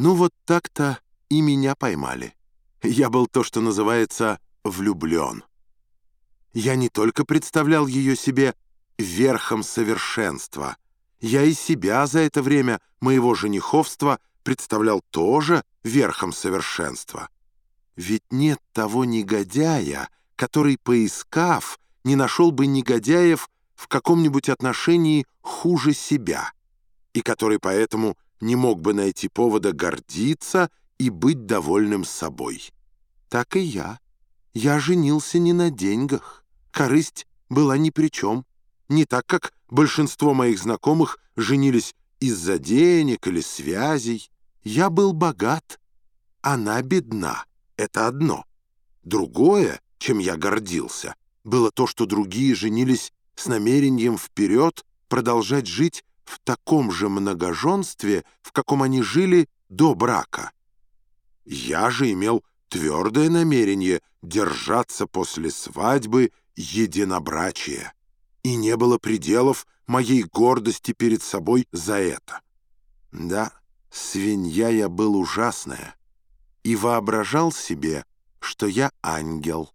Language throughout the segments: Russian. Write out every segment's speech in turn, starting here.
Ну вот так-то и меня поймали. Я был то, что называется влюблен. Я не только представлял ее себе верхом совершенства, я и себя за это время моего жениховства представлял тоже верхом совершенства. Ведь нет того негодяя, который, поискав, не нашел бы негодяев в каком-нибудь отношении хуже себя, и который поэтому не мог бы найти повода гордиться и быть довольным собой. Так и я. Я женился не на деньгах. Корысть была ни при чем. Не так, как большинство моих знакомых женились из-за денег или связей. Я был богат. Она бедна. Это одно. Другое, чем я гордился, было то, что другие женились с намерением вперед продолжать жить в таком же многоженстве, в каком они жили до брака. Я же имел твердое намерение держаться после свадьбы единобрачия, и не было пределов моей гордости перед собой за это. Да, свинья я был ужасная, и воображал себе, что я ангел.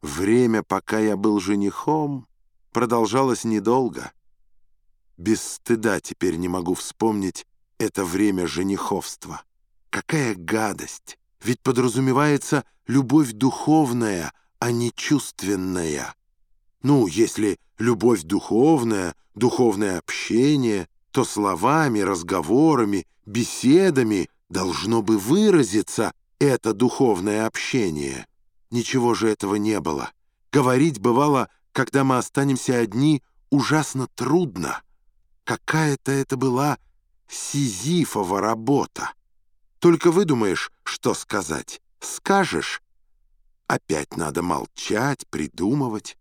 Время, пока я был женихом, продолжалось недолго. Без стыда теперь не могу вспомнить это время жениховства. Какая гадость! Ведь подразумевается любовь духовная, а не чувственная. Ну, если любовь духовная, духовное общение, то словами, разговорами, беседами должно бы выразиться это духовное общение. Ничего же этого не было. Говорить бывало, когда мы останемся одни, ужасно трудно. Какая-то это была сизифова работа. Только выдумаешь, что сказать. Скажешь, опять надо молчать, придумывать.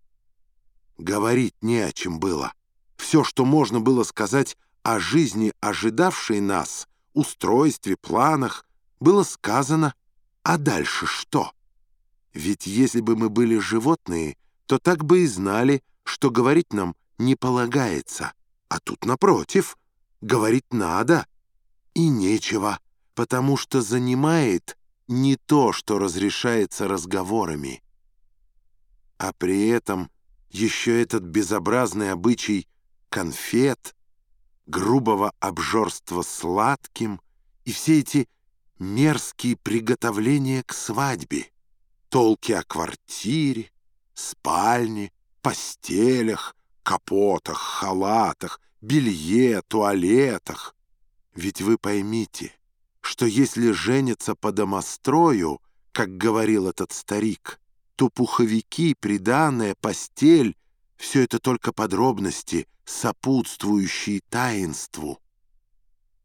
Говорить не о чем было. Все, что можно было сказать о жизни, ожидавшей нас, устройстве, планах, было сказано. А дальше что? Ведь если бы мы были животные, то так бы и знали, что говорить нам не полагается. А тут, напротив, говорить надо. И нечего, потому что занимает не то, что разрешается разговорами. А при этом еще этот безобразный обычай конфет, грубого обжорства сладким и все эти мерзкие приготовления к свадьбе, толки о квартире, спальне, постелях, капотах, халатах, белье, туалетах. Ведь вы поймите, что если женятся по домострою, как говорил этот старик, то пуховики, приданная, постель — все это только подробности, сопутствующие таинству.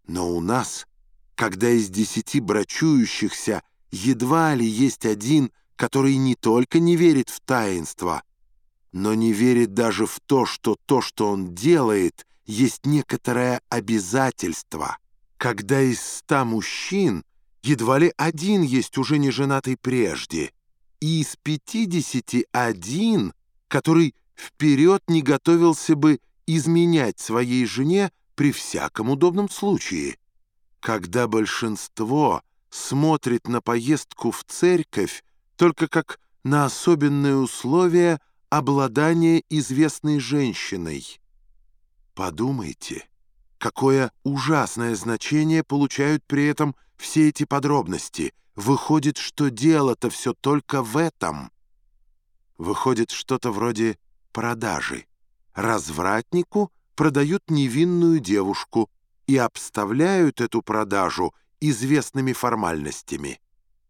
Но у нас, когда из десяти брачующихся едва ли есть один, который не только не верит в таинство, но не верит даже в то, что то, что он делает, есть некоторое обязательство. Когда из ста мужчин едва ли один есть уже не женатый прежде, и из пятидесяти один, который вперед не готовился бы изменять своей жене при всяком удобном случае. Когда большинство смотрит на поездку в церковь только как на особенные условия обладание известной женщиной. Подумайте, какое ужасное значение получают при этом все эти подробности. Выходит, что дело-то все только в этом. Выходит что-то вроде продажи. Развратнику продают невинную девушку и обставляют эту продажу известными формальностями.